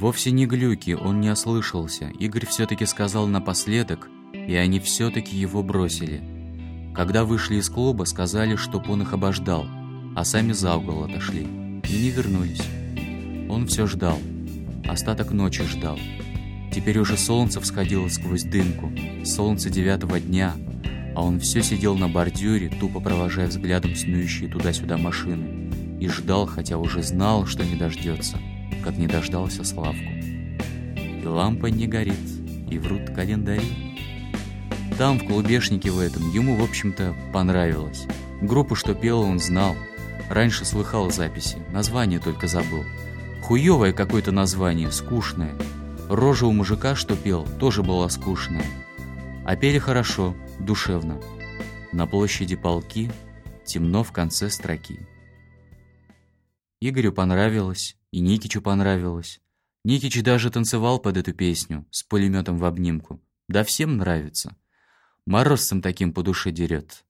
Вовсе не глюки, он не ослышался. Игорь все-таки сказал напоследок, и они все-таки его бросили. Когда вышли из клуба, сказали, чтоб он их обождал, а сами за угол отошли. И не вернулись. Он все ждал. Остаток ночи ждал. Теперь уже солнце всходило сквозь дымку. Солнце девятого дня. А он все сидел на бордюре, тупо провожая взглядом снующие туда-сюда машины. И ждал, хотя уже знал, что не дождется. Как не дождался Славку. И лампа не горит, и врут календари. Там, в клубешнике в этом, ему, в общем-то, понравилось. Группу, что пела, он знал. Раньше слыхал записи, название только забыл. Хуевое какое-то название, скучное. Рожа у мужика, что пел, тоже была скучная. А пели хорошо, душевно. На площади полки, темно в конце строки. Игорю понравилось, и Никичу понравилось. Никич даже танцевал под эту песню, с пулеметом в обнимку. Да всем нравится. Морозцем таким по душе дерет.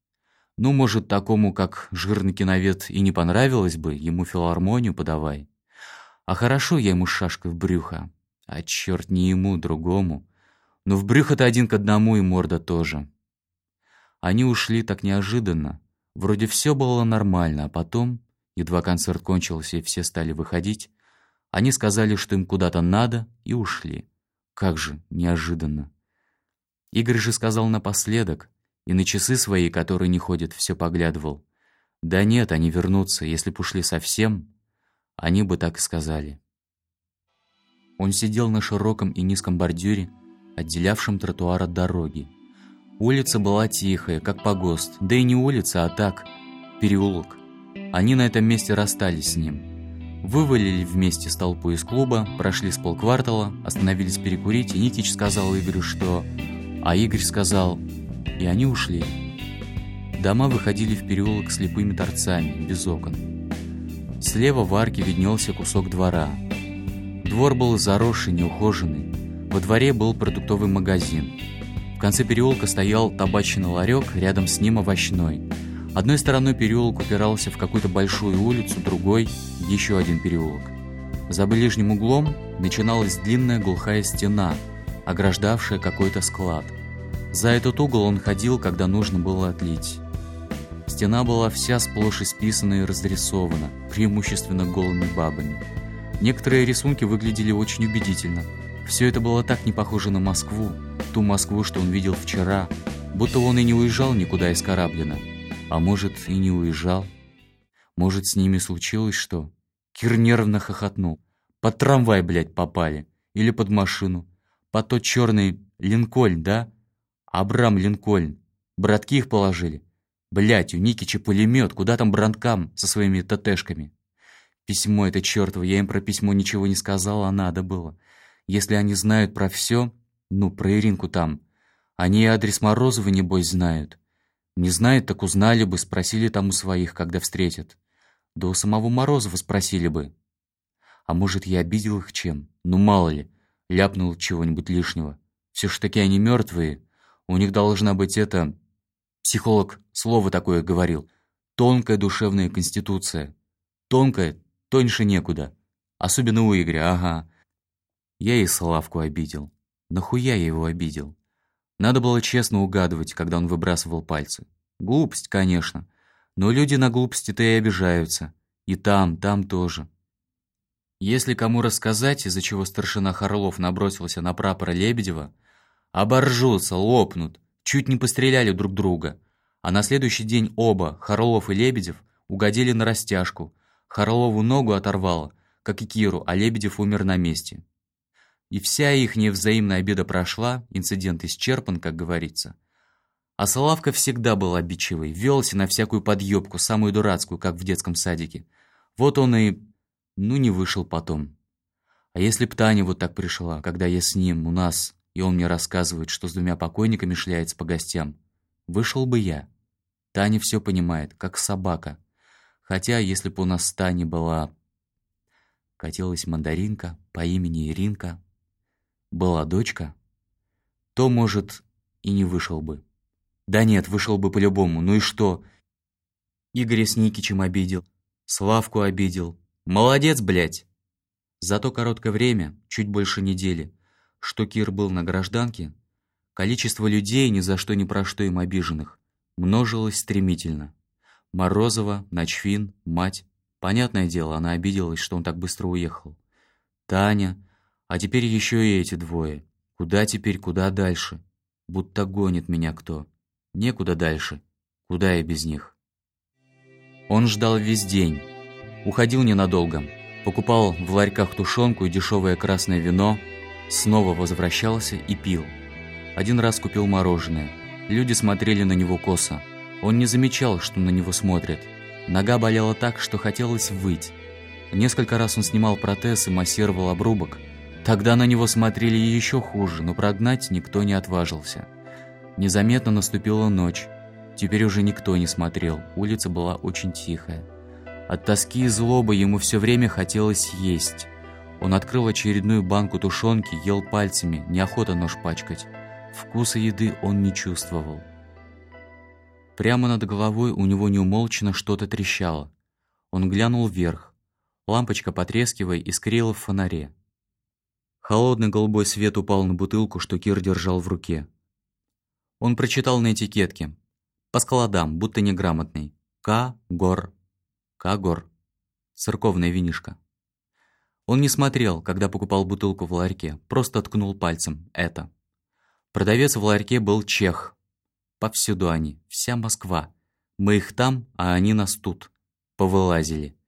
Ну, может, такому, как жирный киновед, и не понравилось бы, ему филармонию подавай. А хорошо я ему шашкой в брюхо. А черт, не ему, другому. Но в брюхо-то один к одному и морда тоже. Они ушли так неожиданно. Вроде все было нормально, а потом, едва концерт кончился и все стали выходить, они сказали, что им куда-то надо, и ушли. Как же неожиданно. Игорь же сказал напоследок, и на часы свои, которые не ходят, все поглядывал. Да нет, они вернутся, если б ушли совсем, они бы так и сказали. Он сидел на широком и низком бордюре, отделявшем тротуар от дороги. Улица была тихая, как погост, да и не улица, а так, переулок. Они на этом месте расстались с ним. Вывалили вместе с толпой из клуба, прошли с полквартала, остановились перекурить, и Никич сказал Игорю, что... А Игорь сказал... И они ушли. Дома выходили в переулок слепыми торцами, без окон. Слева в арке виднелся кусок двора. Двор был заросший, неухоженный. Во дворе был продуктовый магазин. В конце переулка стоял табачный ларек, рядом с ним овощной. Одной стороной переулок упирался в какую-то большую улицу, другой — еще один переулок. За ближним углом начиналась длинная глухая стена, ограждавшая какой-то склад — за этот угол он ходил, когда нужно было отлить. Стена была вся сплошь исписана и разрисована, преимущественно голыми бабами. Некоторые рисунки выглядели очень убедительно. Все это было так не похоже на Москву, ту Москву, что он видел вчера, будто он и не уезжал никуда из Кораблина. А может, и не уезжал. Может, с ними случилось что? Кир нервно хохотнул. Под трамвай, блядь, попали. Или под машину. Под тот черный Линкольн, да? Абрам Линкольн. Братки их положили. Блять, у Никича пулемет, куда там бранкам со своими ТТшками? Письмо это чертово, я им про письмо ничего не сказал, а надо было. Если они знают про все, ну, про Иринку там, они адрес Морозова, небось, знают. Не знают, так узнали бы, спросили там у своих, когда встретят. Да у самого Морозова спросили бы. А может, я обидел их чем? Ну, мало ли, ляпнул чего-нибудь лишнего. Все ж таки они мертвые. У них должна быть это... Психолог слово такое говорил. Тонкая душевная конституция. Тонкая, тоньше некуда. Особенно у Игоря, ага. Я и Славку обидел. Нахуя я его обидел? Надо было честно угадывать, когда он выбрасывал пальцы. Глупость, конечно. Но люди на глупости-то и обижаются. И там, там тоже. Если кому рассказать, из-за чего старшина Харлов набросился на прапора Лебедева, Оборжутся, лопнут, чуть не постреляли друг друга. А на следующий день оба, Харлов и Лебедев, угодили на растяжку. Харлову ногу оторвало, как и Киру, а Лебедев умер на месте. И вся их невзаимная обида прошла, инцидент исчерпан, как говорится. А Славка всегда был обидчивый, велся на всякую подъебку, самую дурацкую, как в детском садике. Вот он и... ну не вышел потом. А если б Таня вот так пришла, когда я с ним, у нас, и он мне рассказывает, что с двумя покойниками шляется по гостям. Вышел бы я. Таня все понимает, как собака. Хотя, если бы у нас с Таней была... Катилась мандаринка по имени Иринка. Была дочка. То, может, и не вышел бы. Да нет, вышел бы по-любому. Ну и что? Игоря с Никичем обидел. Славку обидел. Молодец, блядь. За то короткое время, чуть больше недели, что Кир был на гражданке, количество людей, ни за что ни про что им обиженных, множилось стремительно. Морозова, Ночфин, мать. Понятное дело, она обиделась, что он так быстро уехал. Таня, а теперь еще и эти двое. Куда теперь, куда дальше? Будто гонит меня кто. Некуда дальше. Куда я без них? Он ждал весь день. Уходил ненадолго. Покупал в ларьках тушенку и дешевое красное вино. Снова возвращался и пил. Один раз купил мороженое. Люди смотрели на него косо. Он не замечал, что на него смотрят. Нога болела так, что хотелось выть. Несколько раз он снимал протез и массировал обрубок. Тогда на него смотрели еще хуже, но прогнать никто не отважился. Незаметно наступила ночь. Теперь уже никто не смотрел, улица была очень тихая. От тоски и злобы ему все время хотелось есть. Он открыл очередную банку тушенки, ел пальцами, неохота нож пачкать. Вкуса еды он не чувствовал. Прямо над головой у него неумолчно что-то трещало. Он глянул вверх. Лампочка, потрескивая, искрила в фонаре. Холодный голубой свет упал на бутылку, что Кир держал в руке. Он прочитал на этикетке по складам, будто неграмотный. К-гор. К-гор. Церковная винишка. Он не смотрел, когда покупал бутылку в ларьке, просто ткнул пальцем «это». Продавец в ларьке был чех. Повсюду они, вся Москва. Мы их там, а они нас тут. Повылазили.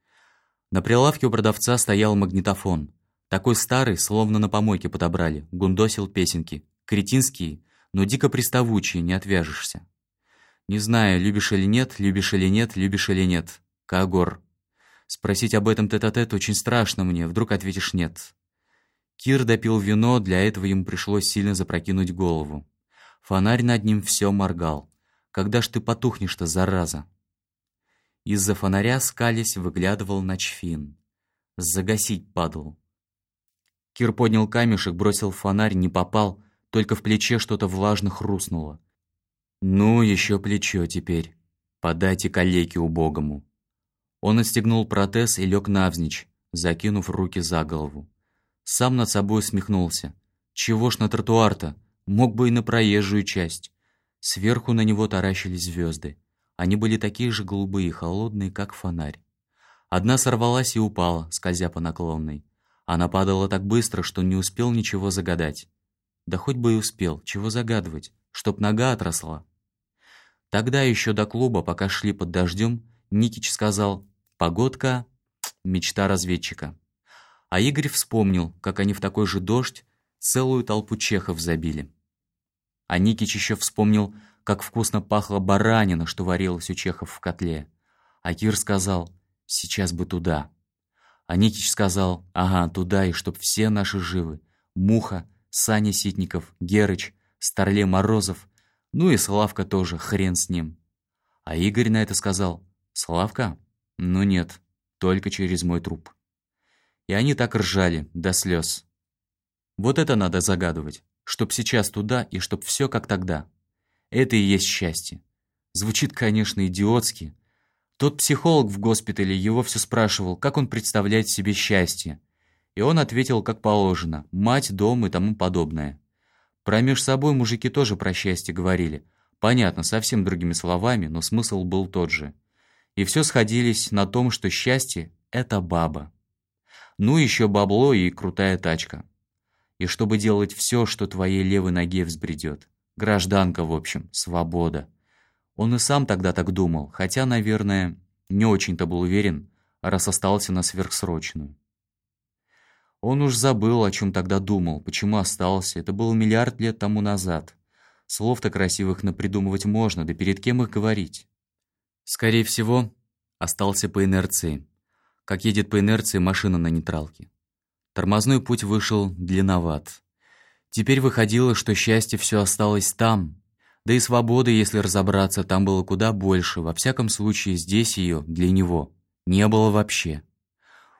На прилавке у продавца стоял магнитофон. Такой старый, словно на помойке подобрали, гундосил песенки. Кретинские, но дико приставучие, не отвяжешься. Не знаю, любишь или нет, любишь или нет, любишь или нет. Кагор. Спросить об этом тет-а-тет -тет очень страшно мне, вдруг ответишь «нет». Кир допил вино, для этого ему пришлось сильно запрокинуть голову. Фонарь над ним все моргал. «Когда ж ты потухнешь-то, зараза?» Из-за фонаря скались выглядывал ночфин. Загасить падал. Кир поднял камешек, бросил фонарь, не попал, только в плече что-то влажно хрустнуло. «Ну, еще плечо теперь. Подайте калеке убогому». Он отстегнул протез и лег навзничь, закинув руки за голову. Сам над собой усмехнулся. «Чего ж на тротуар-то? Мог бы и на проезжую часть». Сверху на него таращились звезды. Они были такие же голубые и холодные, как фонарь. Одна сорвалась и упала, скользя по наклонной. Она падала так быстро, что не успел ничего загадать. Да хоть бы и успел, чего загадывать, чтоб нога отросла. Тогда еще до клуба, пока шли под дождем, Никич сказал «Погодка — мечта разведчика». А Игорь вспомнил, как они в такой же дождь целую толпу чехов забили. А Никич еще вспомнил, как вкусно пахло баранина, что варилась у чехов в котле. А Кир сказал «Сейчас бы туда». А Никич сказал «Ага, туда, и чтоб все наши живы. Муха, Саня Ситников, Герыч, Старле Морозов, ну и Славка тоже, хрен с ним. А Игорь на это сказал, «Славка? Ну нет, только через мой труп». И они так ржали, до слез. Вот это надо загадывать, чтоб сейчас туда и чтоб все как тогда. Это и есть счастье. Звучит, конечно, идиотски. Тот психолог в госпитале его все спрашивал, как он представляет себе счастье. И он ответил, как положено, мать, дом и тому подобное. Промеж собой мужики тоже про счастье говорили. Понятно, совсем другими словами, но смысл был тот же. И все сходились на том, что счастье — это баба. Ну, еще бабло и крутая тачка. И чтобы делать все, что твоей левой ноге взбредет. Гражданка, в общем, свобода. Он и сам тогда так думал, хотя, наверное, не очень-то был уверен, раз остался на сверхсрочную. Он уж забыл, о чем тогда думал, почему остался. Это было миллиард лет тому назад. Слов-то красивых напридумывать можно, да перед кем их говорить? Скорее всего, остался по инерции. Как едет по инерции машина на нейтралке. Тормозной путь вышел длинноват. Теперь выходило, что счастье все осталось там. Да и свободы, если разобраться, там было куда больше. Во всяком случае, здесь ее, для него, не было вообще.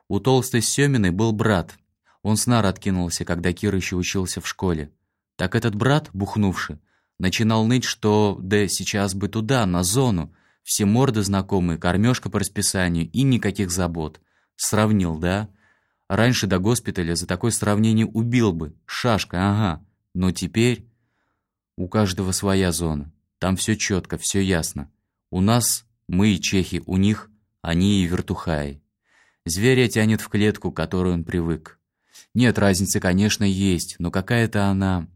У толстой Семиной был брат, он с нар откинулся, когда Кир еще учился в школе. Так этот брат, бухнувший, начинал ныть, что да сейчас бы туда, на зону. Все морды знакомые, кормежка по расписанию и никаких забот. Сравнил, да? Раньше до госпиталя за такое сравнение убил бы. Шашка, ага. Но теперь у каждого своя зона. Там все четко, все ясно. У нас мы и чехи, у них они и вертухаи. Зверя тянет в клетку, к которой он привык. Нет, разница, конечно, есть, но какая-то она...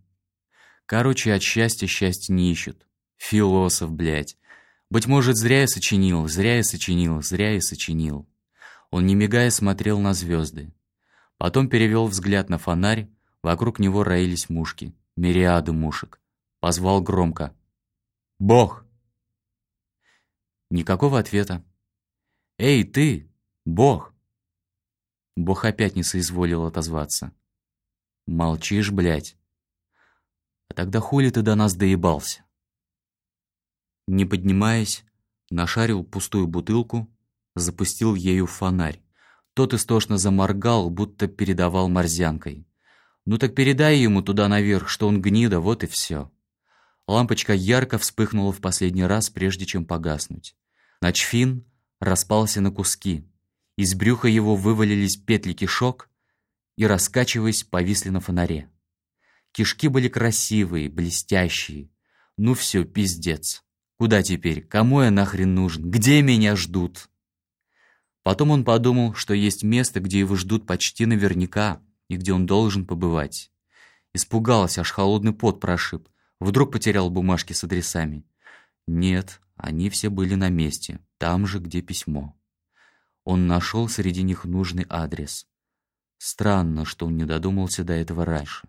Короче, от счастья счастья не ищут. Философ, блядь. Быть может, зря я сочинил, зря я сочинил, зря я сочинил. Он, не мигая, смотрел на звезды. Потом перевел взгляд на фонарь, вокруг него роились мушки, мириады мушек. Позвал громко. «Бог!» Никакого ответа. «Эй, ты! Бог!» Бог опять не соизволил отозваться. «Молчишь, блядь!» «А тогда хули ты до нас доебался?» Не поднимаясь, нашарил пустую бутылку, запустил ею фонарь. Тот истошно заморгал, будто передавал морзянкой. «Ну так передай ему туда наверх, что он гнида, вот и все». Лампочка ярко вспыхнула в последний раз, прежде чем погаснуть. Начфин распался на куски. Из брюха его вывалились петли кишок и, раскачиваясь, повисли на фонаре. Кишки были красивые, блестящие. Ну все, пиздец. Куда теперь? Кому я нахрен нужен? Где меня ждут? Потом он подумал, что есть место, где его ждут почти наверняка и где он должен побывать. Испугался, аж холодный пот прошиб. Вдруг потерял бумажки с адресами. Нет, они все были на месте, там же, где письмо. Он нашел среди них нужный адрес. Странно, что он не додумался до этого раньше.